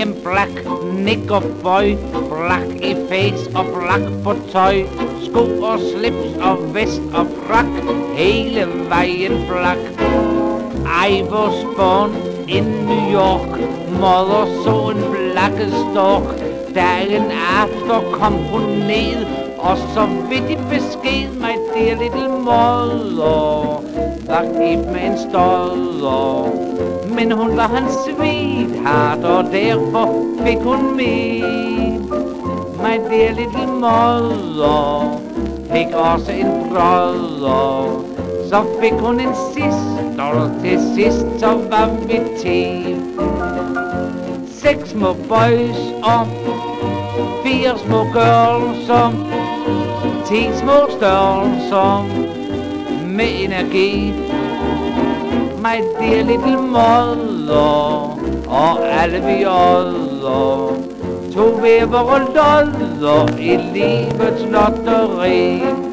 Niggerboy, blak i face og blak på tøj. Sko og slips og vest og frak, hele vejen blak. I was born in New York, mother så en blakke stork. Dagen efter kom hun ned, og så vidt i besked, my dear little mother, der gik med en stodder. Men hun var hans sweetheart, og derfor fik hun med. My dear little mother, fik også en brother. Så fik hun en sister, og til sidst så var vi til. Seks små boys og fire små girls og ti små størrelser med energi. My dear little mother og alle vi andre tog hver og lodder i livets lotteri.